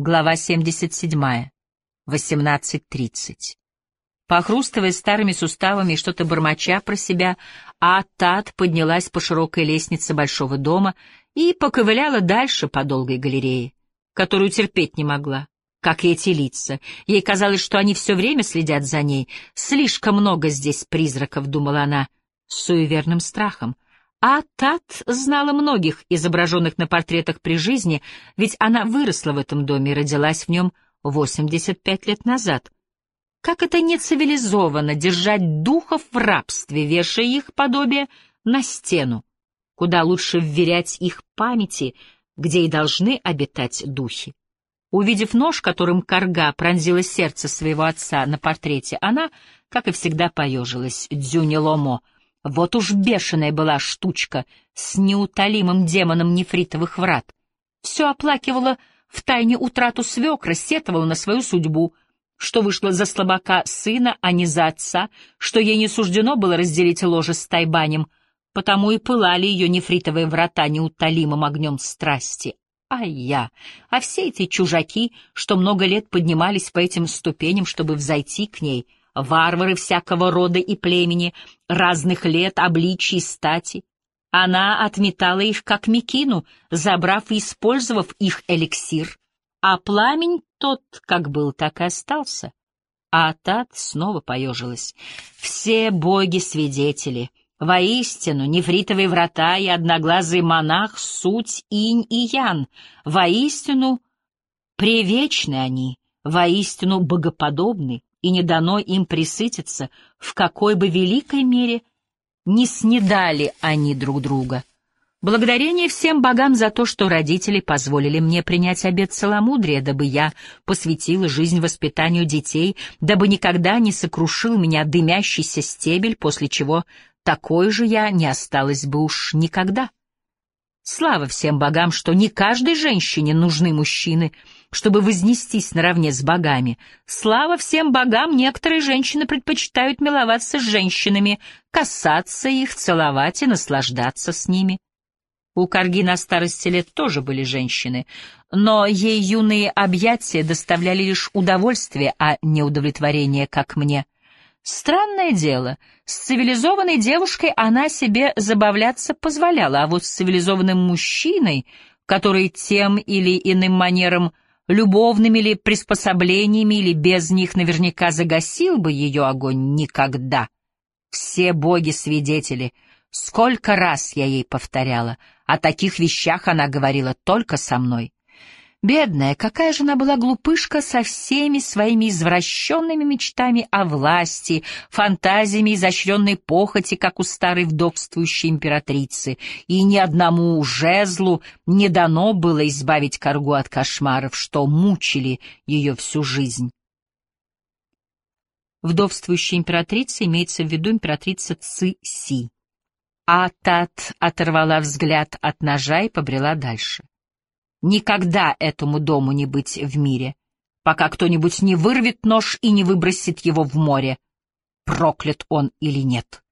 Глава 77. 18.30. Похрустывая старыми суставами и что-то бормоча про себя, Атат поднялась по широкой лестнице большого дома и поковыляла дальше по долгой галерее, которую терпеть не могла, как и эти лица. Ей казалось, что они все время следят за ней. Слишком много здесь призраков, думала она, с суеверным страхом. А Тат знала многих изображенных на портретах при жизни, ведь она выросла в этом доме и родилась в нем 85 лет назад. Как это не цивилизованно держать духов в рабстве, вешая их подобие на стену, куда лучше вверять их памяти, где и должны обитать духи. Увидев нож, которым корга пронзила сердце своего отца на портрете, она, как и всегда, поежилась. Дзюни Ломо — вот уж бешеная была штучка с неутолимым демоном нефритовых врат. Все оплакивала в тайне утрату свекра, сетовала на свою судьбу, что вышло за слабака сына, а не за отца, что ей не суждено было разделить ложе с Тайбанем, потому и пылали ее нефритовые врата неутолимым огнем страсти. А я, а все эти чужаки, что много лет поднимались по этим ступеням, чтобы взойти к ней — варвары всякого рода и племени, разных лет, обличий, стати. Она отметала их как мекину, забрав и использовав их эликсир, а пламень тот как был, так и остался. А Тат снова поежилась. Все боги-свидетели. Воистину, нефритовые врата и одноглазый монах — суть инь и ян. Воистину, превечны они, воистину богоподобны и не дано им присытиться, в какой бы великой мере не снедали они друг друга. Благодарение всем богам за то, что родители позволили мне принять обет целомудрия, дабы я посвятила жизнь воспитанию детей, дабы никогда не сокрушил меня дымящийся стебель, после чего такой же я не осталась бы уж никогда. Слава всем богам, что не каждой женщине нужны мужчины — чтобы вознестись наравне с богами. Слава всем богам, некоторые женщины предпочитают миловаться с женщинами, касаться их, целовать и наслаждаться с ними. У Карги на старости лет тоже были женщины, но ей юные объятия доставляли лишь удовольствие, а не удовлетворение, как мне. Странное дело, с цивилизованной девушкой она себе забавляться позволяла, а вот с цивилизованным мужчиной, который тем или иным манером любовными ли приспособлениями или без них наверняка загасил бы ее огонь никогда. Все боги-свидетели, сколько раз я ей повторяла, о таких вещах она говорила только со мной. Бедная, какая же она была глупышка со всеми своими извращенными мечтами о власти, фантазиями изощренной похоти, как у старой вдовствующей императрицы, и ни одному жезлу не дано было избавить коргу от кошмаров, что мучили ее всю жизнь. Вдовствующая императрица имеется в виду императрица Ци-Си. А Тат оторвала взгляд от ножа и побрела дальше. Никогда этому дому не быть в мире, пока кто-нибудь не вырвет нож и не выбросит его в море, проклят он или нет.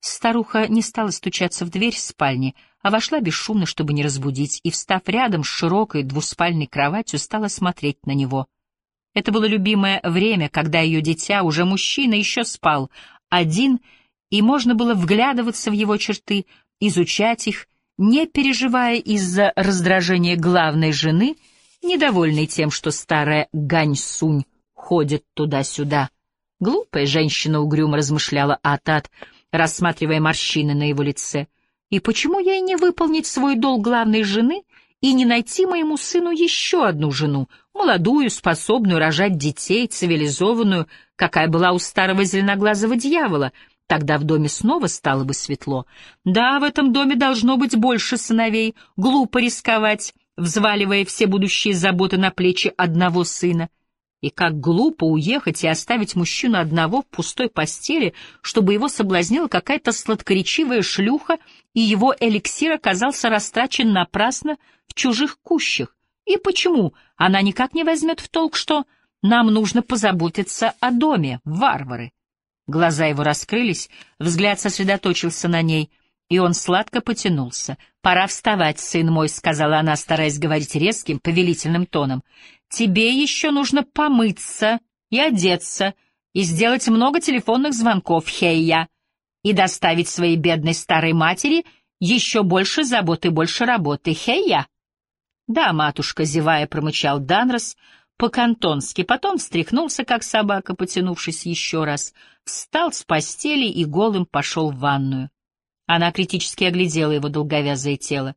Старуха не стала стучаться в дверь спальни, а вошла бесшумно, чтобы не разбудить, и, встав рядом с широкой двуспальной кроватью, стала смотреть на него. Это было любимое время, когда ее дитя, уже мужчина, еще спал, один, и можно было вглядываться в его черты, изучать их, не переживая из-за раздражения главной жены, недовольной тем, что старая Гань-Сунь ходит туда-сюда. Глупая женщина угрюмо размышляла Атат, рассматривая морщины на его лице. И почему ей не выполнить свой долг главной жены и не найти моему сыну еще одну жену, молодую, способную рожать детей, цивилизованную, какая была у старого зеленоглазого дьявола — Тогда в доме снова стало бы светло. Да, в этом доме должно быть больше сыновей. Глупо рисковать, взваливая все будущие заботы на плечи одного сына. И как глупо уехать и оставить мужчину одного в пустой постели, чтобы его соблазнила какая-то сладкоречивая шлюха, и его эликсир оказался растрачен напрасно в чужих кущах. И почему она никак не возьмет в толк, что нам нужно позаботиться о доме, варвары? Глаза его раскрылись, взгляд сосредоточился на ней. и он сладко потянулся. «Пора вставать, сын мой», — сказала она, стараясь говорить резким, повелительным тоном. «Тебе еще нужно помыться и одеться, и сделать много телефонных звонков, Хейя, и доставить своей бедной старой матери еще больше забот и больше работы, Хейя». «Да, матушка», — зевая, промычал Данрос по-кантонски, потом встряхнулся, как собака, потянувшись еще раз, встал с постели и голым пошел в ванную. Она критически оглядела его долговязое тело.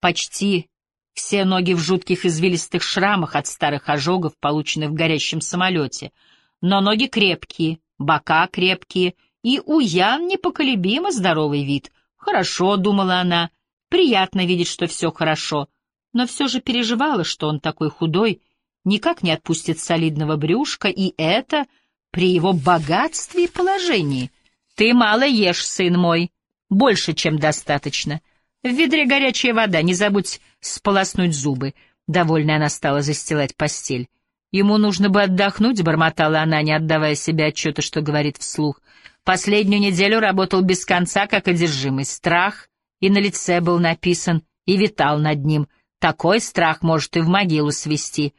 Почти все ноги в жутких извилистых шрамах от старых ожогов, полученных в горящем самолете. Но ноги крепкие, бока крепкие, и у Ян непоколебимо здоровый вид. «Хорошо», — думала она, — «приятно видеть, что все хорошо» но все же переживала, что он такой худой, никак не отпустит солидного брюшка, и это при его богатстве и положении. «Ты мало ешь, сын мой», больше, чем достаточно. В ведре горячая вода, не забудь сполоснуть зубы. Довольная она стала застилать постель. Ему нужно бы отдохнуть, бормотала она, не отдавая себе отчета, что говорит вслух. Последнюю неделю работал без конца, как одержимый. Страх и на лице был написан, и витал над ним. Такой страх может и в могилу свести.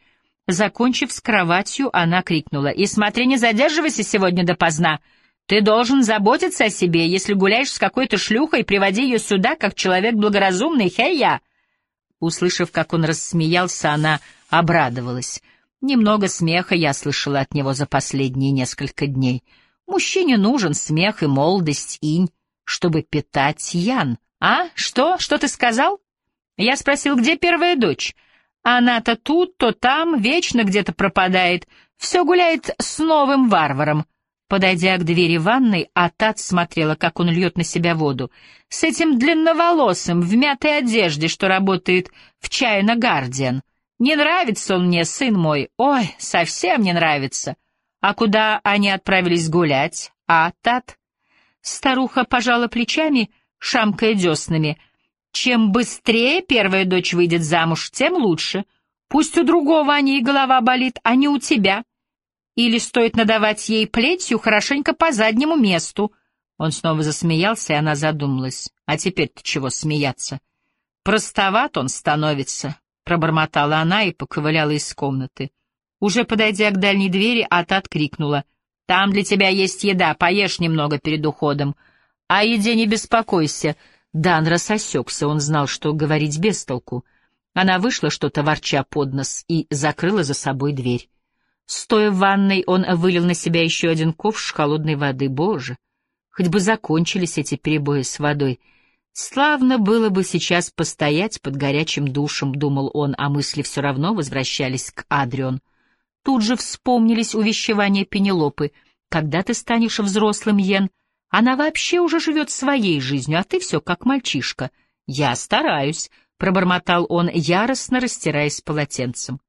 Закончив с кроватью, она крикнула. «И смотри, не задерживайся сегодня допоздна!» Ты должен заботиться о себе. Если гуляешь с какой-то шлюхой, приводи ее сюда, как человек благоразумный, хей-я!» Услышав, как он рассмеялся, она обрадовалась. Немного смеха я слышала от него за последние несколько дней. Мужчине нужен смех и молодость инь, чтобы питать ян. А? Что? Что ты сказал? Я спросил, где первая дочь? Она то тут, то там, вечно где-то пропадает. Все гуляет с новым варваром. Подойдя к двери ванной, Атат смотрела, как он льет на себя воду. С этим длинноволосым, в мятой одежде, что работает в Чайна Гардиан. Не нравится он мне, сын мой. Ой, совсем не нравится. А куда они отправились гулять? Атат? Старуха пожала плечами, шамкая деснами. Чем быстрее первая дочь выйдет замуж, тем лучше. Пусть у другого о ней голова болит, а не у тебя. Или стоит надавать ей плетью хорошенько по заднему месту. Он снова засмеялся, и она задумалась. А теперь-то чего смеяться? Простоват он становится, пробормотала она и поковыляла из комнаты. Уже подойдя к дальней двери, Атат крикнула. «Там для тебя есть еда, поешь немного перед уходом. О еде не беспокойся». Дан рассосекся, он знал, что говорить без толку. Она вышла, что-то ворча под нос, и закрыла за собой дверь. Стоя в ванной, он вылил на себя еще один ковш холодной воды. Боже, хоть бы закончились эти перебои с водой. Славно было бы сейчас постоять под горячим душем, думал он, а мысли все равно возвращались к Адрион. Тут же вспомнились увещевания Пенелопы. Когда ты станешь взрослым, Йен? Она вообще уже живет своей жизнью, а ты все как мальчишка. Я стараюсь, — пробормотал он, яростно растираясь полотенцем.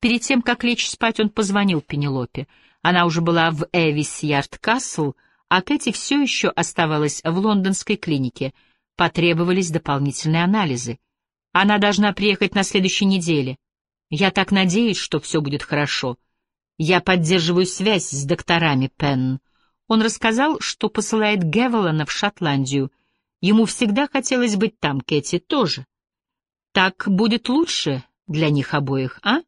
Перед тем, как лечь спать, он позвонил Пенелопе. Она уже была в Эвис-Ярд-Касл, а Кэти все еще оставалась в лондонской клинике. Потребовались дополнительные анализы. Она должна приехать на следующей неделе. Я так надеюсь, что все будет хорошо. Я поддерживаю связь с докторами, Пенн. Он рассказал, что посылает Гевелана в Шотландию. Ему всегда хотелось быть там, Кэти тоже. Так будет лучше для них обоих, а?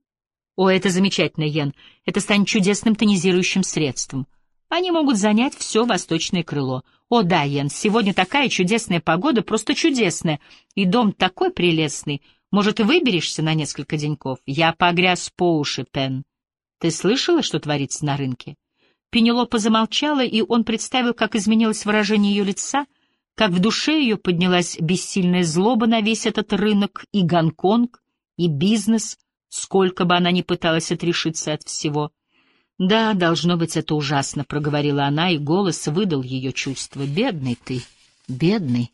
О, это замечательно, Йен. Это станет чудесным тонизирующим средством. Они могут занять все восточное крыло. О, да, Йен, сегодня такая чудесная погода, просто чудесная. И дом такой прелестный. Может, и выберешься на несколько деньков? Я погряз по уши, Пен. Ты слышала, что творится на рынке? Пенелопа замолчала, и он представил, как изменилось выражение ее лица, как в душе ее поднялась бессильная злоба на весь этот рынок, и Гонконг, и бизнес — сколько бы она ни пыталась отрешиться от всего. «Да, должно быть, это ужасно», — проговорила она, и голос выдал ее чувство. «Бедный ты, бедный».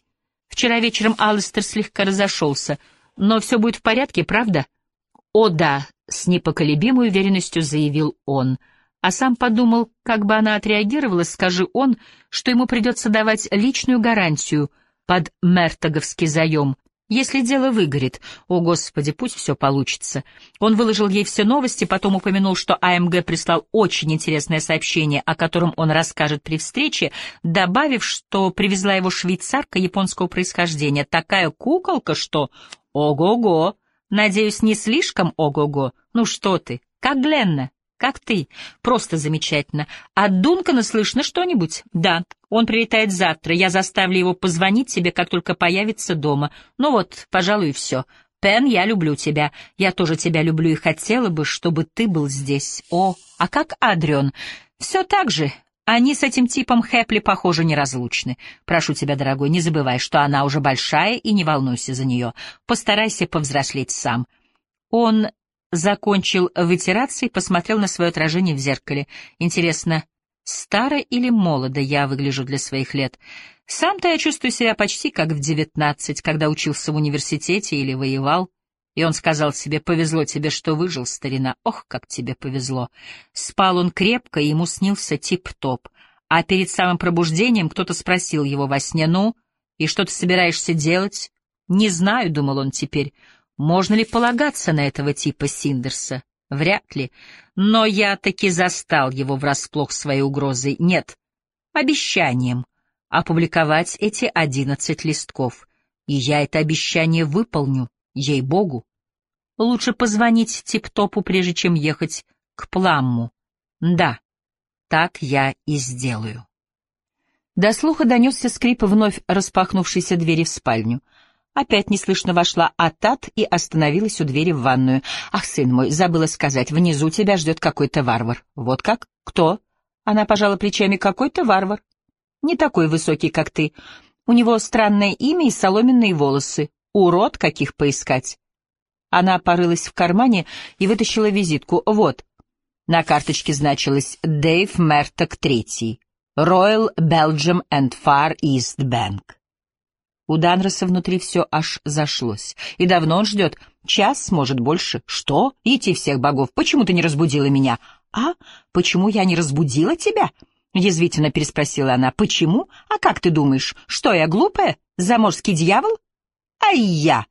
Вчера вечером Алластер слегка разошелся, но все будет в порядке, правда? «О, да», — с непоколебимой уверенностью заявил он, а сам подумал, как бы она отреагировала, скажи он, что ему придется давать личную гарантию под мертоговский заем, Если дело выгорит, о господи, пусть все получится. Он выложил ей все новости, потом упомянул, что АМГ прислал очень интересное сообщение, о котором он расскажет при встрече, добавив, что привезла его швейцарка японского происхождения. Такая куколка, что... Ого-го! Надеюсь, не слишком ого-го? Ну что ты, как Гленна? Как ты? Просто замечательно. От Дункана слышно что-нибудь? Да. Он прилетает завтра. Я заставлю его позвонить тебе, как только появится дома. Ну вот, пожалуй, и все. Пен, я люблю тебя. Я тоже тебя люблю и хотела бы, чтобы ты был здесь. О, а как Адрион? Все так же. Они с этим типом Хэпли, похоже, неразлучны. Прошу тебя, дорогой, не забывай, что она уже большая, и не волнуйся за нее. Постарайся повзрослеть сам. Он закончил вытираться и посмотрел на свое отражение в зеркале. Интересно, старо или молодо я выгляжу для своих лет? Сам-то я чувствую себя почти как в девятнадцать, когда учился в университете или воевал. И он сказал себе, повезло тебе, что выжил, старина, ох, как тебе повезло. Спал он крепко, и ему снился тип-топ. А перед самым пробуждением кто-то спросил его во сне, ну, и что ты собираешься делать? Не знаю, думал он теперь, можно ли полагаться на этого типа Синдерса? Вряд ли. Но я таки застал его врасплох своей угрозой. Нет, обещанием опубликовать эти одиннадцать листков. И я это обещание выполню, ей-богу. Лучше позвонить Тип-Топу, прежде чем ехать к Пламму. Да, так я и сделаю. До слуха донесся скрип вновь распахнувшейся двери в спальню — Опять неслышно вошла Атат и остановилась у двери в ванную. «Ах, сын мой, забыла сказать, внизу тебя ждет какой-то варвар». «Вот как? Кто?» Она пожала плечами. «Какой-то варвар. Не такой высокий, как ты. У него странное имя и соломенные волосы. Урод, каких поискать». Она порылась в кармане и вытащила визитку. «Вот». На карточке значилось «Дэйв Мерток Третий. Royal Belgium and Far East Bank». У Данроса внутри все аж зашлось. И давно он ждет. Час, может, больше. Что? Идти всех богов. Почему ты не разбудила меня? А? Почему я не разбудила тебя? Язвительно переспросила она. Почему? А как ты думаешь? Что я глупая? Заморский дьявол? Ай я!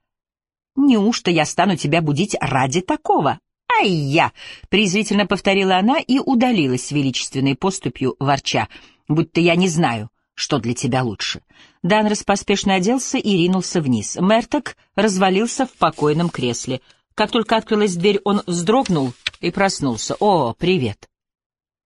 Неужто я стану тебя будить ради такого? Ай я! Презрительно повторила она и удалилась величественной поступью, ворча. Будто я не знаю, что для тебя лучше. Данрос поспешно оделся и ринулся вниз. Мерток развалился в покойном кресле. Как только открылась дверь, он вздрогнул и проснулся. «О, привет!»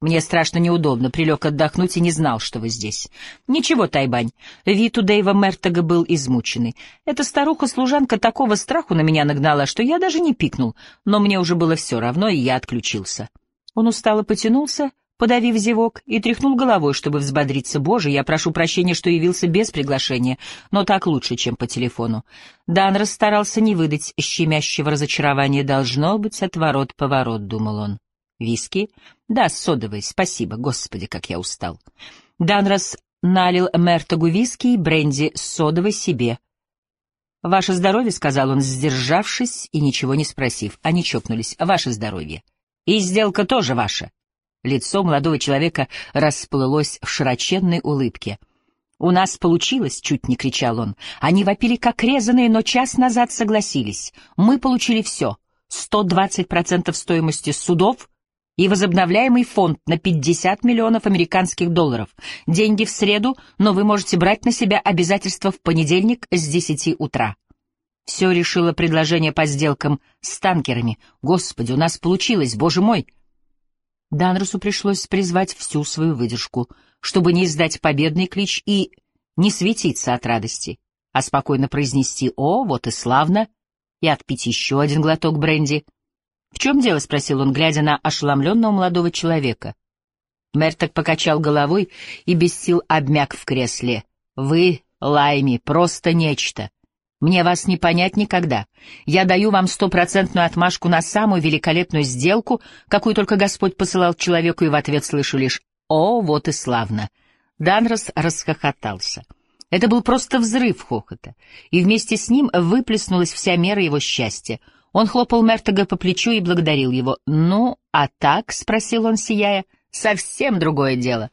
«Мне страшно неудобно, прилег отдохнуть и не знал, что вы здесь». «Ничего, Тайбань, вид у Дэйва Мертога был измученный. Эта старуха-служанка такого страху на меня нагнала, что я даже не пикнул, но мне уже было все равно, и я отключился». Он устало потянулся подавив зевок, и тряхнул головой, чтобы взбодриться. «Боже, я прошу прощения, что явился без приглашения, но так лучше, чем по телефону». Дан расстарался не выдать щемящего разочарования. «Должно быть отворот-поворот», — думал он. «Виски?» «Да, содовый, спасибо, господи, как я устал». Данрос налил Мертогу виски и бренди с содовой себе. «Ваше здоровье», — сказал он, сдержавшись и ничего не спросив. Они чокнулись. «Ваше здоровье». «И сделка тоже ваша». Лицо молодого человека расплылось в широченной улыбке. «У нас получилось!» — чуть не кричал он. «Они вопили как резаные, но час назад согласились. Мы получили все. 120% стоимости судов и возобновляемый фонд на 50 миллионов американских долларов. Деньги в среду, но вы можете брать на себя обязательства в понедельник с 10 утра». Все решило предложение по сделкам с танкерами. «Господи, у нас получилось, боже мой!» Данросу пришлось призвать всю свою выдержку, чтобы не издать победный клич и не светиться от радости, а спокойно произнести «О, вот и славно!» и отпить еще один глоток бренди. «В чем дело?» — спросил он, глядя на ошеломленного молодого человека. Мерток покачал головой и без сил обмяк в кресле. «Вы, Лайми, просто нечто. Мне вас не понять никогда. Я даю вам стопроцентную отмашку на самую великолепную сделку, какую только Господь посылал человеку, и в ответ слышу лишь «О, вот и славно!» Данрос расхохотался. Это был просто взрыв хохота, и вместе с ним выплеснулась вся мера его счастья. Он хлопал Мертога по плечу и благодарил его. «Ну, а так?» — спросил он, сияя. «Совсем другое дело».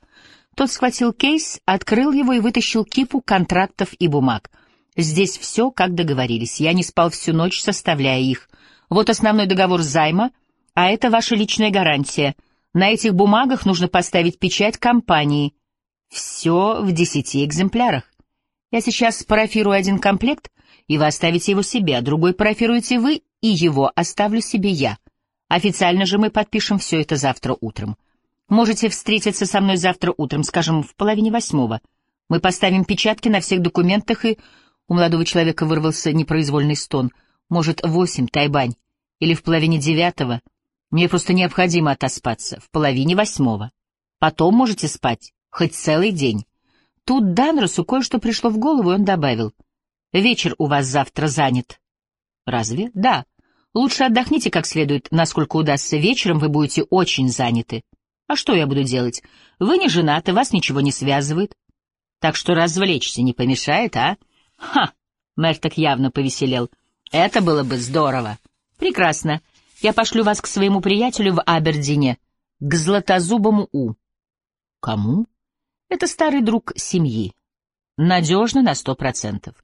Тот схватил кейс, открыл его и вытащил кипу контрактов и бумаг — Здесь все, как договорились. Я не спал всю ночь, составляя их. Вот основной договор займа, а это ваша личная гарантия. На этих бумагах нужно поставить печать компании. Все в десяти экземплярах. Я сейчас парафирую один комплект, и вы оставите его себе, а другой парафируете вы, и его оставлю себе я. Официально же мы подпишем все это завтра утром. Можете встретиться со мной завтра утром, скажем, в половине восьмого. Мы поставим печатки на всех документах, и у молодого человека вырвался непроизвольный стон. Может, восемь, Тайбань, или в половине девятого. Мне просто необходимо отоспаться, в половине восьмого. Потом можете спать, хоть целый день. Тут Данросу кое-что пришло в голову, и он добавил. «Вечер у вас завтра занят». «Разве?» «Да. Лучше отдохните как следует, насколько удастся. Вечером вы будете очень заняты. А что я буду делать? Вы не женаты, вас ничего не связывает. Так что развлечься не помешает, а?» «Ха!» — мэр так явно повеселел. «Это было бы здорово». «Прекрасно. Я пошлю вас к своему приятелю в Абердине, к Златозубому У». «Кому?» Это старый друг семьи. Надежно на сто процентов.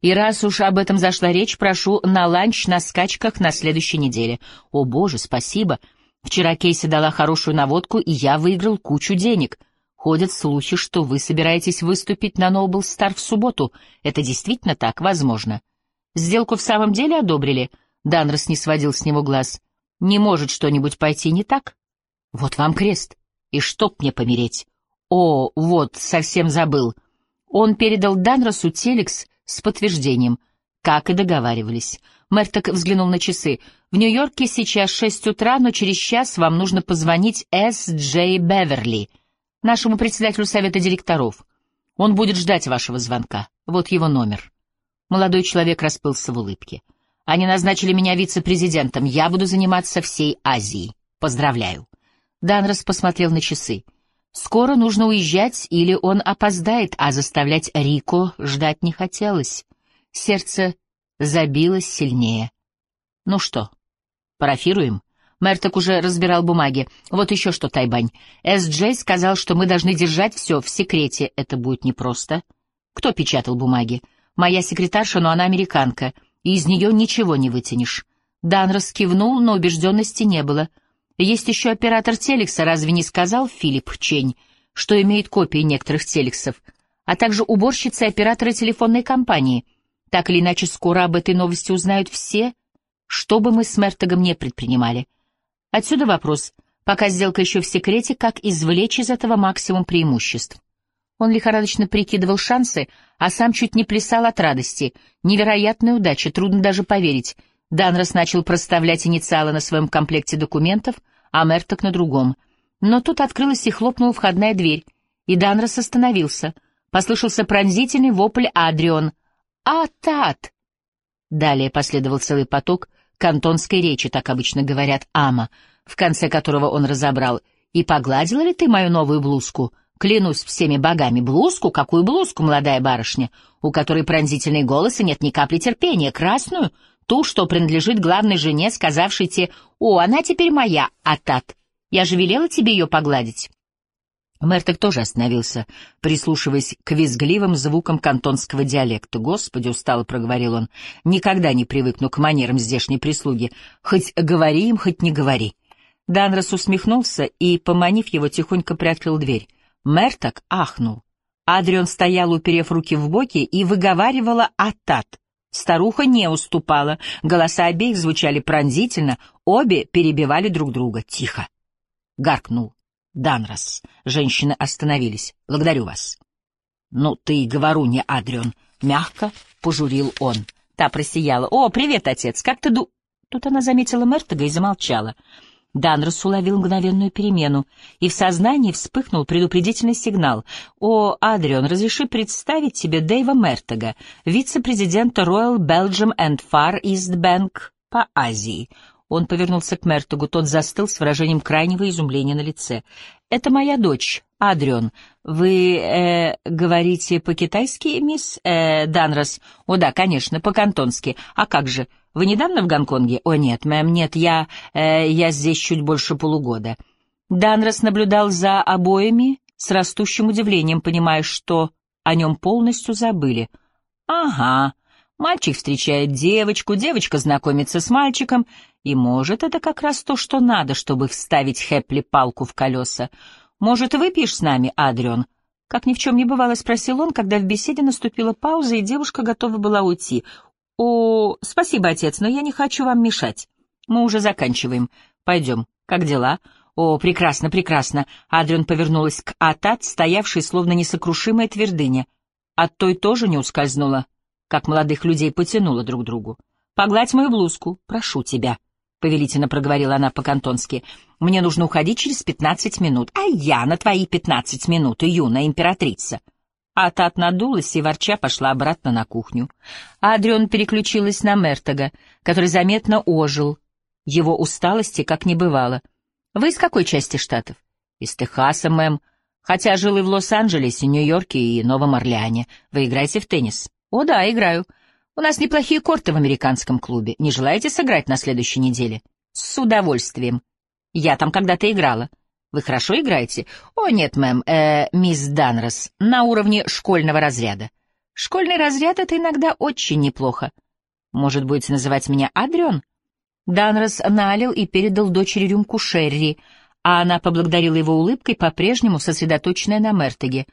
И раз уж об этом зашла речь, прошу на ланч на скачках на следующей неделе. О, боже, спасибо. Вчера Кейси дала хорошую наводку, и я выиграл кучу денег. Ходят слухи, что вы собираетесь выступить на Ноубл Стар в субботу. Это действительно так, возможно. Сделку в самом деле одобрили? Данрос не сводил с него глаз. Не может что-нибудь пойти не так? Вот вам крест. И чтоб мне помереть. О, вот, совсем забыл. Он передал Данросу телекс с подтверждением, как и договаривались. Мерток взглянул на часы. В Нью-Йорке сейчас шесть утра, но через час вам нужно позвонить С. Джей Беверли, нашему председателю совета директоров. Он будет ждать вашего звонка. Вот его номер. Молодой человек расплылся в улыбке. Они назначили меня вице-президентом. Я буду заниматься всей Азией. Поздравляю. Данрос посмотрел на часы. Скоро нужно уезжать, или он опоздает, а заставлять Рико ждать не хотелось. Сердце забилось сильнее. Ну что, парафируем? Мерток уже разбирал бумаги. Вот еще что, Тайбань. Эс-Джей сказал, что мы должны держать все в секрете. Это будет непросто. Кто печатал бумаги? Моя секретарша, но она американка, и из нее ничего не вытянешь. Данрос кивнул, но убежденности не было — есть еще оператор телекса, разве не сказал Филипп Чень, что имеет копии некоторых телексов, а также уборщицы и операторы телефонной компании. Так или иначе, скоро об этой новости узнают все, что бы мы с Мертогом не предпринимали. Отсюда вопрос, пока сделка еще в секрете, как извлечь из этого максимум преимуществ. Он лихорадочно прикидывал шансы, а сам чуть не плясал от радости. Невероятная удача, трудно даже поверить — Данрос начал проставлять инициалы на своем комплекте документов, а Мерток на другом. Но тут открылась и хлопнула входная дверь, и Данрос остановился. Послышался пронзительный вопль Адрион. «А-тат!» Далее последовал целый поток кантонской речи, так обычно говорят «ама», в конце которого он разобрал. «И погладила ли ты мою новую блузку?» Клянусь всеми богами, блузку? Какую блузку, молодая барышня, у которой пронзительный голос нет ни капли терпения? Красную? Ту, что принадлежит главной жене, сказавшей те «О, она теперь моя, Атат. Я же велела тебе ее погладить». Мерток тоже остановился, прислушиваясь к визгливым звукам кантонского диалекта. «Господи!» — устало проговорил он. «Никогда не привыкну к манерам здешней прислуги. Хоть говори им, хоть не говори». Данрос усмехнулся и, поманив его, тихонько приоткрыл дверь. Мерток ахнул. Адрион стоял, уперев руки в боки, и выговаривала «Атат». Старуха не уступала, голоса обеих звучали пронзительно, обе перебивали друг друга. «Тихо!» — гаркнул Данрос. Женщины остановились. «Благодарю вас». «Ну, ты и говору не, Адрион», — мягко пожурил он. Та просияла. «О, привет, отец, как ты ду...» Тут она заметила Мертога и замолчала. Данрос уловил мгновенную перемену, и в сознании вспыхнул предупредительный сигнал. «О, Адрион, разреши представить тебе Дэйва Мертога, вице-президента Royal Belgium and Far East Bank по Азии». Он повернулся к Мертогу, тот застыл с выражением крайнего изумления на лице. «Это моя дочь, Адрион. Вы, э, говорите по-китайски, мисс э, Данрос?» «О да, конечно, по-кантонски. А как же?» Вы недавно в Гонконге? О, нет, мэм, нет, я... Э, я здесь чуть больше полугода. Данрос наблюдал за обоими с растущим удивлением, понимая, что о нем полностью забыли. Ага, Мальчик встречает девочку, девочка знакомится с мальчиком, и, может, это как раз то, что надо, чтобы вставить Хэпли палку в колеса. Может, выпьешь с нами, Адрион? Как ни в чем не бывало, спросил он, когда в беседе наступила пауза, и девушка готова была уйти. «О, спасибо, отец, но я не хочу вам мешать. Мы уже заканчиваем. Пойдем. Как дела?» «О, прекрасно, прекрасно!» Адриан повернулась к Атат, стоявшей словно несокрушимая твердыня. От той тоже не ускользнула, как молодых людей потянула друг другу. «Погладь мою блузку, прошу тебя», — повелительно проговорила она по-кантонски. «Мне нужно уходить через пятнадцать минут». «А я на твои пятнадцать минут, юная императрица!» Атат надулась и, ворча, пошла обратно на кухню. Адрион переключилась на Мертога, который заметно ожил. Его усталости как не бывало. «Вы из какой части штатов?» «Из Техаса, мэм. Хотя жил и в Лос-Анджелесе, Нью-Йорке и Новом Орлеане. Вы играете в теннис?» «О, да, играю. У нас неплохие корты в американском клубе. Не желаете сыграть на следующей неделе?» «С удовольствием. Я там когда-то играла». Вы хорошо играете? О, нет, мэм, э, мисс Данрос, на уровне школьного разряда. Школьный разряд — это иногда очень неплохо. Может, будете называть меня Адрион? Данрос налил и передал дочери рюмку Шерри, а она поблагодарила его улыбкой, по-прежнему сосредоточенная на Мертеге.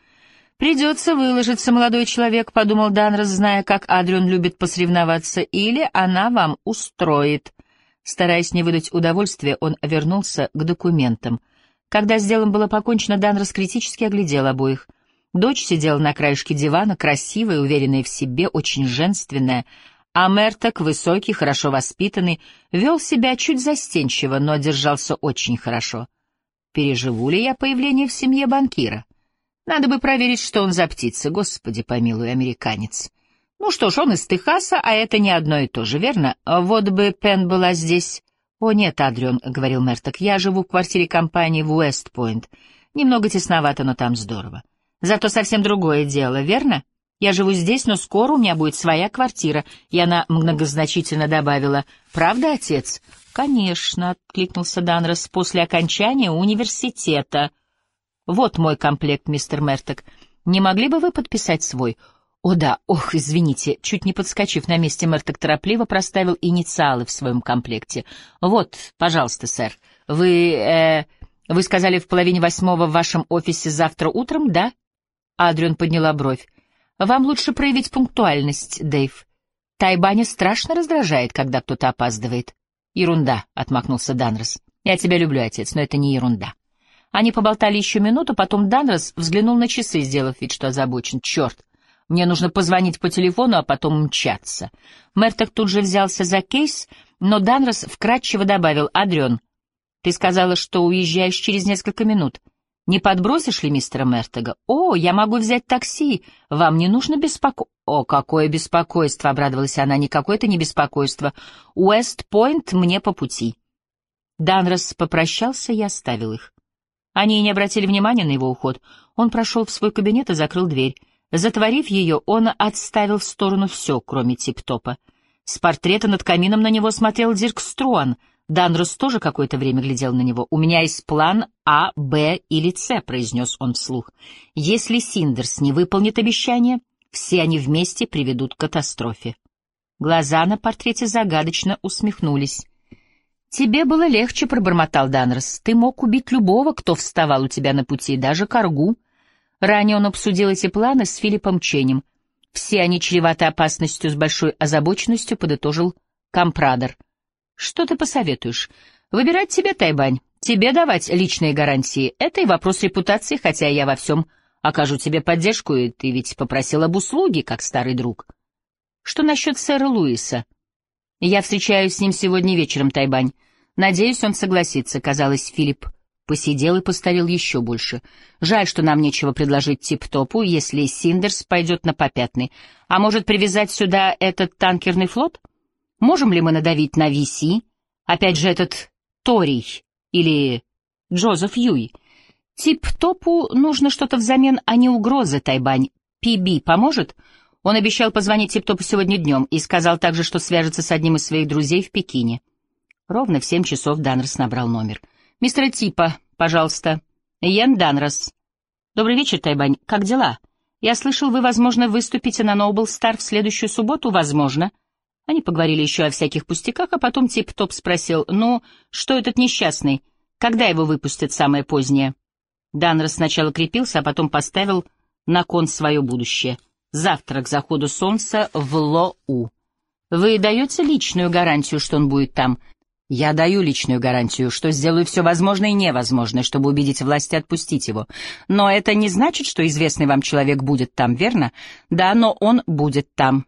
«Придется выложиться, молодой человек», — подумал Данрос, зная, как Адрион любит посоревноваться, «или она вам устроит». Стараясь не выдать удовольствия, он вернулся к документам. Когда с делом было покончено, Данрос критически оглядел обоих. Дочь сидела на краешке дивана, красивая, уверенная в себе, очень женственная, а Мерток, высокий, хорошо воспитанный, вел себя чуть застенчиво, но держался очень хорошо. Переживу ли я появление в семье банкира? Надо бы проверить, что он за птица, господи помилуй, американец. Ну что ж, он из Техаса, а это не одно и то же, верно? Вот бы Пен была здесь, «О, нет, Адрион», — говорил Мерток, — «я живу в квартире компании в Уэст-Пойнт. Немного тесновато, но там здорово. Зато совсем другое дело, верно? Я живу здесь, но скоро у меня будет своя квартира». И она многозначительно добавила, «Правда, отец?» «Конечно», — откликнулся Данрос, — «после окончания университета». «Вот мой комплект, мистер Мерток. Не могли бы вы подписать свой?» О да, ох, извините, чуть не подскочив на месте, мэр так торопливо проставил инициалы в своем комплекте. Вот, пожалуйста, сэр. Вы, э, вы сказали в половине восьмого в вашем офисе завтра утром, да? Адриан подняла бровь. Вам лучше проявить пунктуальность, Дэйв. Тайбаня страшно раздражает, когда кто-то опаздывает. Ерунда, отмахнулся Данрос. Я тебя люблю, отец, но это не ерунда. Они поболтали еще минуту, потом Данрос взглянул на часы, сделав вид, что озабочен. Черт, мне нужно позвонить по телефону, а потом мчаться. Мерток тут же взялся за кейс, но Данрос вкратчиво добавил, «Адрион, ты сказала, что уезжаешь через несколько минут. Не подбросишь ли мистера Мертега? О, я могу взять такси. Вам не нужно беспоко... О, какое беспокойство, — обрадовалась она, — никакое это не беспокойство. Уэст-Пойнт мне по пути. Данрос попрощался и оставил их. Они не обратили внимания на его уход. Он прошел в свой кабинет и закрыл дверь. Затворив ее, он отставил в сторону все, кроме тип-топа. С портрета над камином на него смотрел Дирк Струан. Данрос тоже какое-то время глядел на него. «У меня есть план А, Б или С», — произнес он вслух. «Если Синдерс не выполнит обещание, все они вместе приведут к катастрофе». Глаза на портрете загадочно усмехнулись. «Тебе было легче», — пробормотал Данрос. «Ты мог убить любого, кто вставал у тебя на пути, даже коргу». Ранее он обсудил эти планы с Филиппом Ченем. Все они чреваты опасностью с большой озабоченностью, подытожил Компрадор. Что ты посоветуешь? Выбирать тебе, Тайбань. Тебе давать личные гарантии. Это и вопрос репутации, хотя я во всем окажу тебе поддержку, и ты ведь попросил об услуге, как старый друг. Что насчет сэра Луиса? Я встречаюсь с ним сегодня вечером, Тайбань. Надеюсь, он согласится, казалось, Филипп Посидел и постарел еще больше. Жаль, что нам нечего предложить тип-топу, если Синдерс пойдет на попятный. А может, привязать сюда этот танкерный флот? Можем ли мы надавить на Виси? Опять же, этот Торий или Джозеф Юй. Тип-топу нужно что-то взамен, а не угрозы, Тайбань. Пиби поможет? Он обещал позвонить Тип-топу сегодня днем и сказал также, что свяжется с одним из своих друзей в Пекине. Ровно в семь часов Данрос набрал номер. «Мистера Типа, пожалуйста. Йен Данрос». «Добрый вечер, Тайбань. Как дела?» «Я слышал, вы, возможно, выступите на Noble Star в следующую субботу? Возможно». Они поговорили еще о всяких пустяках, а потом Тип-Топ спросил, «Ну, что этот несчастный? Когда его выпустят самое позднее?» Данрос сначала крепился, а потом поставил на кон свое будущее. Завтра к заходу солнца в Лоу. Вы даете личную гарантию, что он будет там? Я даю личную гарантию, что сделаю все возможное и невозможное, чтобы убедить власти отпустить его. Но это не значит, что известный вам человек будет там, верно? Да, но он будет там.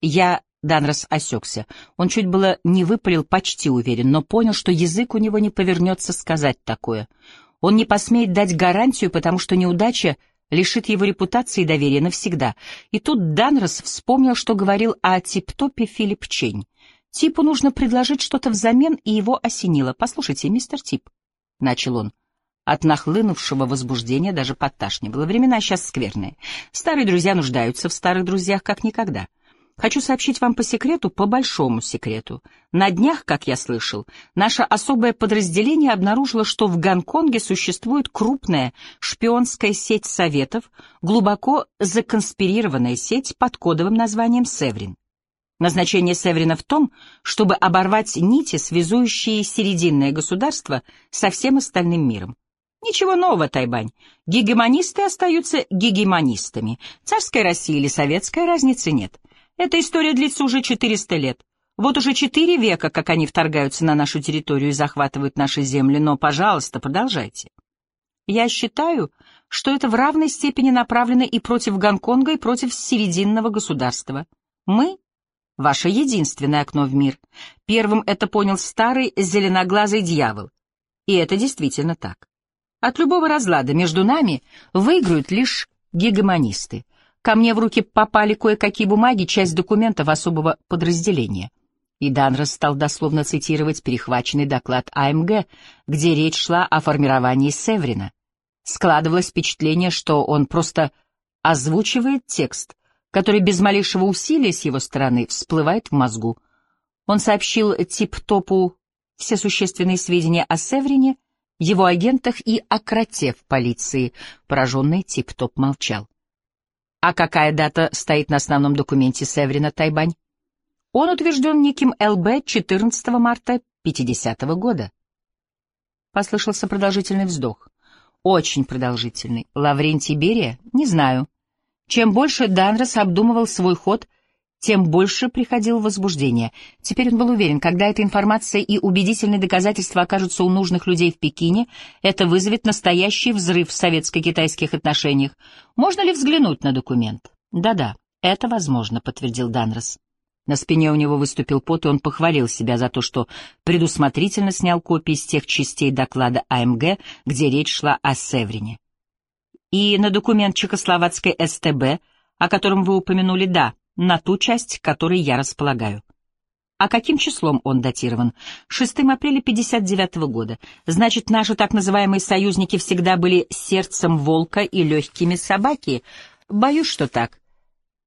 Я Данрос осекся. Он чуть было не выпалил, почти уверен, но понял, что язык у него не повернется сказать такое. Он не посмеет дать гарантию, потому что неудача лишит его репутации и доверия навсегда. И тут Данрос вспомнил, что говорил о тип-топе Филипп Чень. Типу нужно предложить что-то взамен, и его осенило. «Послушайте, мистер Тип», — начал он, — от нахлынувшего возбуждения даже подташнивало. Времена сейчас скверные. Старые друзья нуждаются в старых друзьях как никогда. Хочу сообщить вам по секрету, по большому секрету. На днях, как я слышал, наше особое подразделение обнаружило, что в Гонконге существует крупная шпионская сеть советов, глубоко законспирированная сеть под кодовым названием «Севрин». Назначение Севрина в том, чтобы оборвать нити, связующие серединное государство со всем остальным миром. Ничего нового, Тайбань. Гегемонисты остаются гегемонистами. Царская Россия или советская разницы нет. Эта история длится уже 400 лет. Вот уже четыре века, как они вторгаются на нашу территорию и захватывают наши земли, но, пожалуйста, продолжайте. Я считаю, что это в равной степени направлено и против Гонконга, и против серединного государства. Мы — ваше единственное окно в мир. Первым это понял старый зеленоглазый дьявол. И это действительно так. От любого разлада между нами выиграют лишь гегемонисты. Ко мне в руки попали кое-какие бумаги, часть документов особого подразделения. И Данрос стал дословно цитировать перехваченный доклад АМГ, где речь шла о формировании Севрина. Складывалось впечатление, что он просто озвучивает текст, который без малейшего усилия с его стороны всплывает в мозгу. Он сообщил Тип-Топу все существенные сведения о Севрине, его агентах и о кроте в полиции. Пораженный Тип-Топ молчал. А какая дата стоит на основном документе Севрина Тайбань? Он утвержден неким ЛБ 14 марта 50 -го года. Послышался продолжительный вздох. Очень продолжительный. Лаврентий Берия? Не знаю. Чем больше Данрос обдумывал свой ход, тем больше приходило возбуждение. Теперь он был уверен, когда эта информация и убедительные доказательства окажутся у нужных людей в Пекине, это вызовет настоящий взрыв в советско-китайских отношениях. Можно ли взглянуть на документ? Да-да, это возможно, подтвердил Данрос. На спине у него выступил пот, и он похвалил себя за то, что предусмотрительно снял копии из тех частей доклада АМГ, где речь шла о Севрине. И на документ чехословацкой СТБ, о котором вы упомянули, да, на ту часть, которой я располагаю. А каким числом он датирован? 6 апреля 59 -го года. Значит, наши так называемые союзники всегда были сердцем волка и легкими собаки. Боюсь, что так.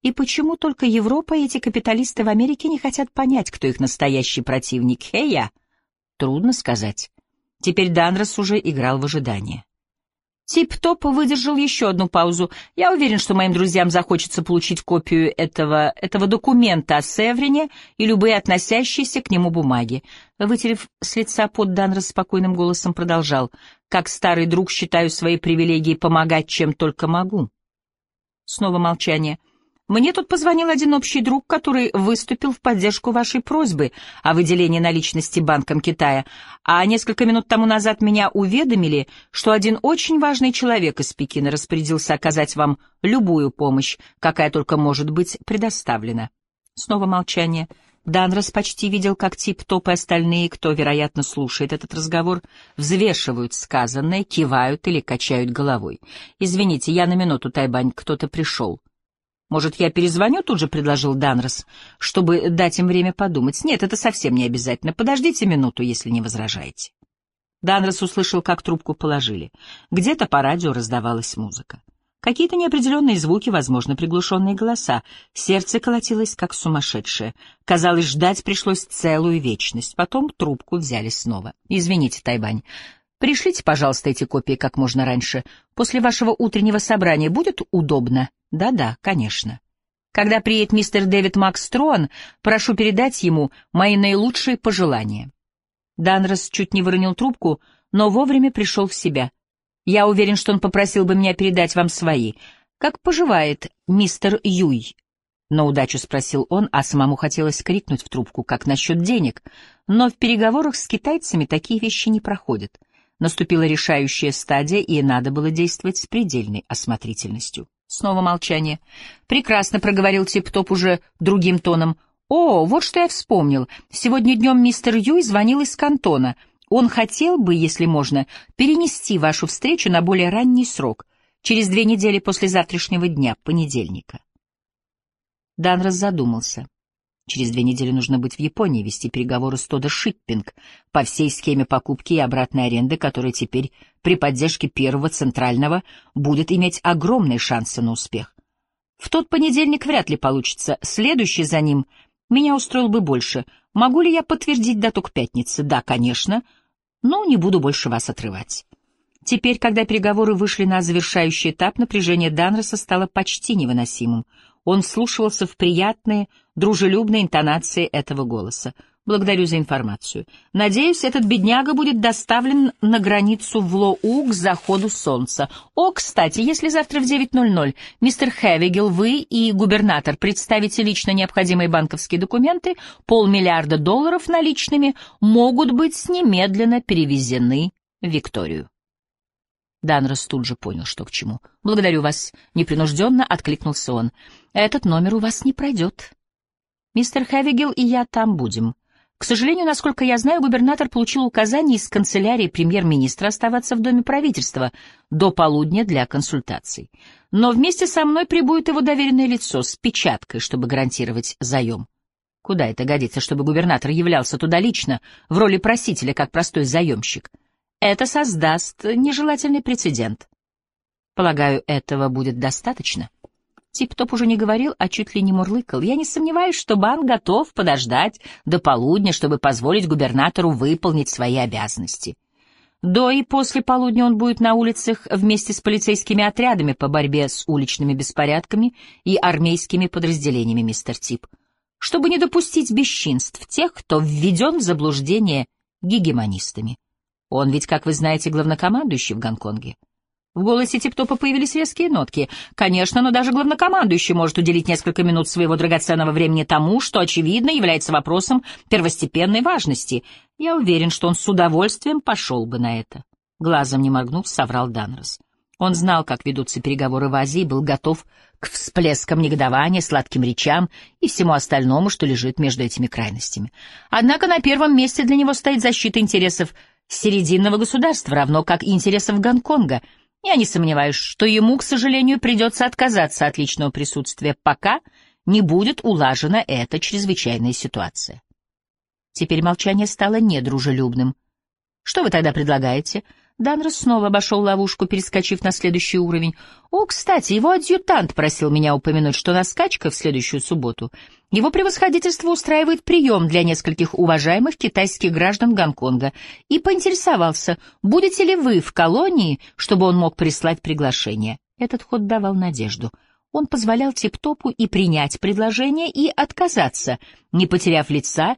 И почему только Европа и эти капиталисты в Америке не хотят понять, кто их настоящий противник? Хея? Трудно сказать. Теперь Данрос уже играл в ожидание. Тип-топ выдержал еще одну паузу. Я уверен, что моим друзьям захочется получить копию этого, этого документа о Севрине и любые относящиеся к нему бумаги. Вытерев с лица под Данра спокойным голосом продолжал. Как старый друг считаю свои привилегии помогать, чем только могу. Снова молчание. Мне тут позвонил один общий друг, который выступил в поддержку вашей просьбы о выделении наличности Банком Китая, а несколько минут тому назад меня уведомили, что один очень важный человек из Пекина распорядился оказать вам любую помощь, какая только может быть предоставлена. Снова молчание. Данрос почти видел, как Тип-Топ и остальные, кто, вероятно, слушает этот разговор, взвешивают сказанное, кивают или качают головой. «Извините, я на минуту, Тайбань, кто-то пришел». «Может, я перезвоню?» — тут же предложил Данрос, чтобы дать им время подумать. «Нет, это совсем не обязательно. Подождите минуту, если не возражаете». Данрос услышал, как трубку положили. Где-то по радио раздавалась музыка. Какие-то неопределенные звуки, возможно, приглушенные голоса. Сердце колотилось, как сумасшедшее. Казалось, ждать пришлось целую вечность. Потом трубку взяли снова. «Извините, Тайбань, Пришлите, пожалуйста, эти копии как можно раньше. После вашего утреннего собрания будет удобно? Да-да, конечно. Когда приедет мистер Дэвид Макс Строан, прошу передать ему мои наилучшие пожелания. Данрос чуть не выронил трубку, но вовремя пришел в себя. Я уверен, что он попросил бы меня передать вам свои. Как поживает мистер Юй? На удачу спросил он, а самому хотелось крикнуть в трубку, как насчет денег. Но в переговорах с китайцами такие вещи не проходят. Наступила решающая стадия, и надо было действовать с предельной осмотрительностью. Снова молчание. «Прекрасно», — проговорил Тип-Топ уже другим тоном. «О, вот что я вспомнил. Сегодня днем мистер Юй звонил из кантона. Он хотел бы, если можно, перенести вашу встречу на более ранний срок, через две недели после завтрашнего дня, понедельника». Данрос задумался. Через две недели нужно быть в Японии, вести переговоры с Тодо Шиппинг по всей схеме покупки и обратной аренды, которая теперь при поддержке первого центрального будет иметь огромные шансы на успех. В тот понедельник вряд ли получится, следующий за ним меня устроил бы больше. Могу ли я подтвердить дату к пятнице? Да, конечно, но не буду больше вас отрывать. Теперь, когда переговоры вышли на завершающий этап, напряжение Данроса стало почти невыносимым — он вслушивался в приятные, дружелюбные интонации этого голоса. Благодарю за информацию. Надеюсь, этот бедняга будет доставлен на границу в Лоу к заходу солнца. О, кстати, если завтра в 9.00 мистер Хевигел, вы и губернатор представите лично необходимые банковские документы, полмиллиарда долларов наличными могут быть немедленно перевезены в Викторию. Данрос тут же понял, что к чему. «Благодарю вас», — непринужденно откликнулся он. «Этот номер у вас не пройдет. Мистер Хевигел и я там будем. К сожалению, насколько я знаю, губернатор получил указание из канцелярии премьер-министра оставаться в доме правительства до полудня для консультаций. Но вместе со мной прибудет его доверенное лицо с печаткой, чтобы гарантировать заем. Куда это годится, чтобы губернатор являлся туда лично, в роли просителя, как простой заемщик?» это создаст нежелательный прецедент. Полагаю, этого будет достаточно. Тип-топ уже не говорил, а чуть ли не мурлыкал. Я не сомневаюсь, что банк готов подождать до полудня, чтобы позволить губернатору выполнить свои обязанности. До и после полудня он будет на улицах вместе с полицейскими отрядами по борьбе с уличными беспорядками и армейскими подразделениями, мистер Тип, чтобы не допустить бесчинств тех, кто введен в заблуждение гегемонистами. Он ведь, как вы знаете, главнокомандующий в Гонконге. В голосе Типтопа появились резкие нотки. Конечно, но даже главнокомандующий может уделить несколько минут своего драгоценного времени тому, что, очевидно, является вопросом первостепенной важности. Я уверен, что он с удовольствием пошел бы на это. Глазом не моргнув, соврал Данрос. Он знал, как ведутся переговоры в Азии, был готов к всплескам негодования, сладким речам и всему остальному, что лежит между этими крайностями. Однако на первом месте для него стоит защита интересов серединного государства, равно как и интересов Гонконга. Я не сомневаюсь, что ему, к сожалению, придется отказаться от личного присутствия, пока не будет улажена эта чрезвычайная ситуация. Теперь молчание стало недружелюбным. «Что вы тогда предлагаете?» Данрос снова обошел ловушку, перескочив на следующий уровень. «О, кстати, его адъютант просил меня упомянуть, что на скачках в следующую субботу его превосходительство устраивает прием для нескольких уважаемых китайских граждан Гонконга и поинтересовался, будете ли вы в колонии, чтобы он мог прислать приглашение. Этот ход давал надежду. Он позволял Типтопу и принять предложение, и отказаться, не потеряв лица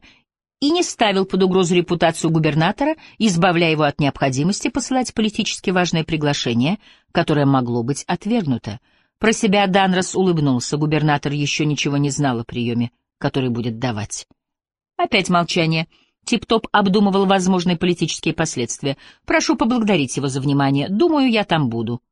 и не ставил под угрозу репутацию губернатора, избавляя его от необходимости посылать политически важное приглашение, которое могло быть отвергнуто. Про себя Данрос улыбнулся, губернатор еще ничего не знал о приеме, который будет давать. Опять молчание. Тип-топ обдумывал возможные политические последствия. Прошу поблагодарить его за внимание. Думаю, я там буду.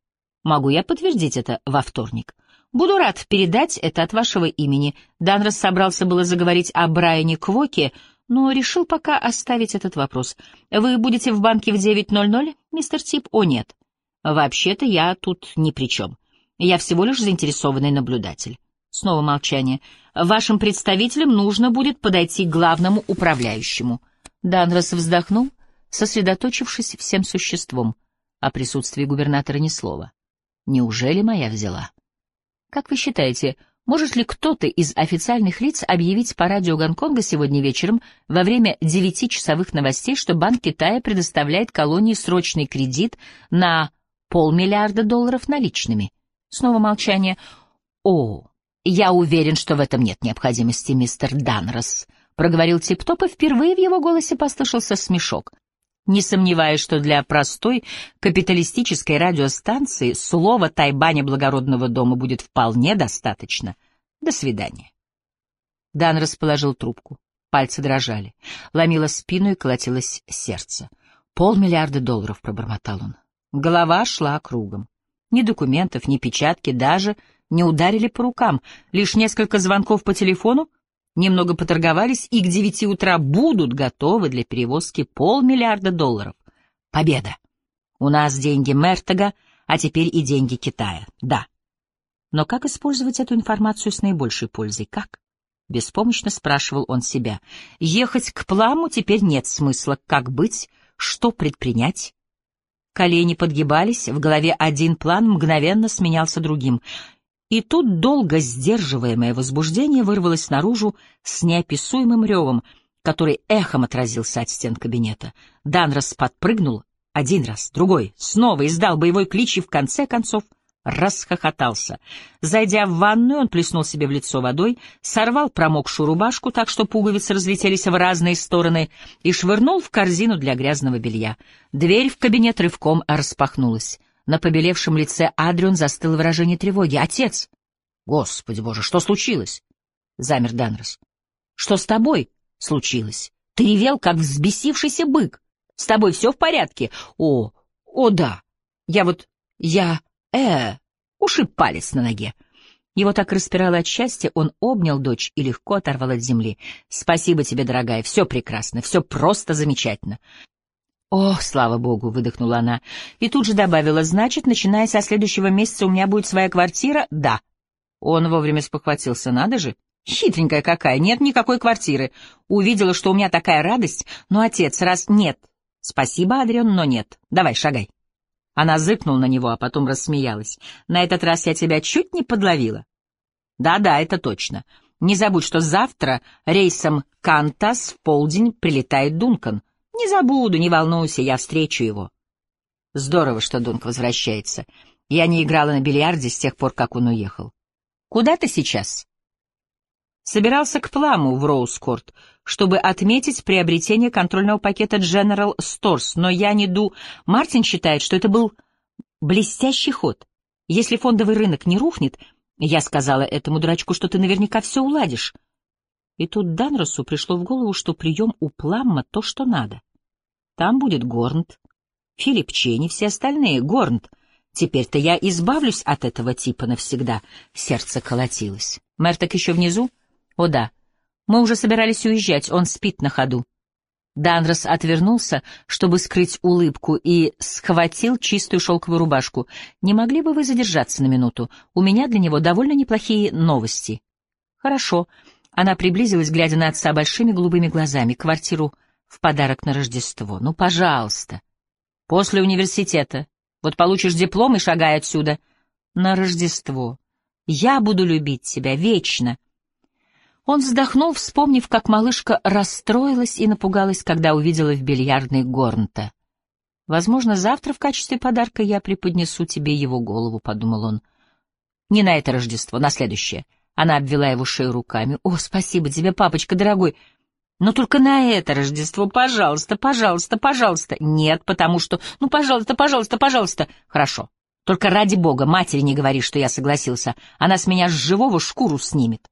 Могу я подтвердить это во вторник? Буду рад передать это от вашего имени. Данрос собрался было заговорить о Брайане Квоке, но решил пока оставить этот вопрос. Вы будете в банке в 9.00, мистер Тип? О, нет. Вообще-то я тут ни при чем. Я всего лишь заинтересованный наблюдатель. Снова молчание. Вашим представителям нужно будет подойти к главному управляющему. Данрос вздохнул, сосредоточившись всем существом. О присутствии губернатора ни слова. Неужели моя взяла? Как вы считаете, Может ли кто-то из официальных лиц объявить по радио Гонконга сегодня вечером во время девятичасовых новостей, что Банк Китая предоставляет колонии срочный кредит на полмиллиарда долларов наличными? Снова молчание. О, я уверен, что в этом нет необходимости, мистер Данрос, проговорил Типтоп, и впервые в его голосе послышался смешок. Не сомневаюсь, что для простой капиталистической радиостанции слова Тайбаня благородного дома будет вполне достаточно. До свидания. Дан расположил трубку. Пальцы дрожали. Ломило спину и колотилось сердце. Полмиллиарда долларов, пробормотал он. Голова шла кругом. Ни документов, ни печатки, даже не ударили по рукам. Лишь несколько звонков по телефону, немного поторговались и к девяти утра будут готовы для перевозки полмиллиарда долларов. Победа! У нас деньги Мертога, а теперь и деньги Китая. Да. Но как использовать эту информацию с наибольшей пользой? Как? Беспомощно спрашивал он себя. Ехать к Пламу теперь нет смысла. Как быть? Что предпринять? Колени подгибались, в голове один план мгновенно сменялся другим. И тут долго сдерживаемое возбуждение вырвалось наружу с неописуемым ревом, который эхом отразился от стен кабинета. Данрос подпрыгнул один раз, другой, снова издал боевой клич и в конце концов расхохотался. Зайдя в ванную, он плеснул себе в лицо водой, сорвал промокшую рубашку так, что пуговицы разлетелись в разные стороны, и швырнул в корзину для грязного белья. Дверь в кабинет рывком распахнулась. На побелевшем лице Адрион застыло выражение тревоги. «Отец!» «Господи боже, что случилось?» — замер Данрос. «Что с тобой случилось? Ты ревел, как взбесившийся бык. С тобой все в порядке?» «О, о да. Я вот... я... э... ушиб палец на ноге». Его так распирало от счастья, он обнял дочь и легко оторвал от земли. «Спасибо тебе, дорогая, все прекрасно, все просто замечательно. «О, слава богу!» — выдохнула она. И тут же добавила, «Значит, начиная со следующего месяца у меня будет своя квартира?» «Да». Он вовремя спохватился, надо же. Хитренькая какая, нет никакой квартиры. Увидела, что у меня такая радость, но отец раз нет. Спасибо, Адриан, но нет. Давай, шагай. Она зыкнула на него, а потом рассмеялась. На этот раз я тебя чуть не подловила. Да-да, это точно. Не забудь, что завтра рейсом Кантас в полдень прилетает Дункан. Не забуду, не волнуйся, я встречу его. Здорово, что Дунк возвращается. Я не играла на бильярде с тех пор, как он уехал. Куда ты сейчас? Собирался к Пламу в Роускорт, чтобы отметить приобретение контрольного пакета General Stores, но я не ду... Мартин считает, что это был блестящий ход. Если фондовый рынок не рухнет, я сказала этому дурачку, что ты наверняка все уладишь. И тут Данросу пришло в голову, что прием у Пламма то, что надо. Там будет Горнт, Филипп Чейни, все остальные. Горнт. Теперь-то я избавлюсь от этого типа навсегда. Сердце колотилось. Мерток еще внизу? О да. Мы уже собирались уезжать, он спит на ходу. Данрос отвернулся, чтобы скрыть улыбку, и схватил чистую шелковую рубашку. «Не могли бы вы задержаться на минуту? У меня для него довольно неплохие новости». «Хорошо». Она приблизилась, глядя на отца большими голубыми глазами. Квартиру в подарок на Рождество. Ну, пожалуйста. После университета. Вот получишь диплом и шагай отсюда. На Рождество. Я буду любить тебя вечно. Он вздохнул, вспомнив, как малышка расстроилась и напугалась, когда увидела в бильярдной Горнта. «Возможно, завтра в качестве подарка я преподнесу тебе его голову», — подумал он. «Не на это Рождество, на следующее». Она обвела его шею руками. «О, спасибо тебе, папочка дорогой. Но только на это Рождество, пожалуйста, пожалуйста, пожалуйста. Нет, потому что... Ну, пожалуйста, пожалуйста, пожалуйста. Хорошо. Только ради бога, матери не говори, что я согласился. Она с меня с живого шкуру снимет.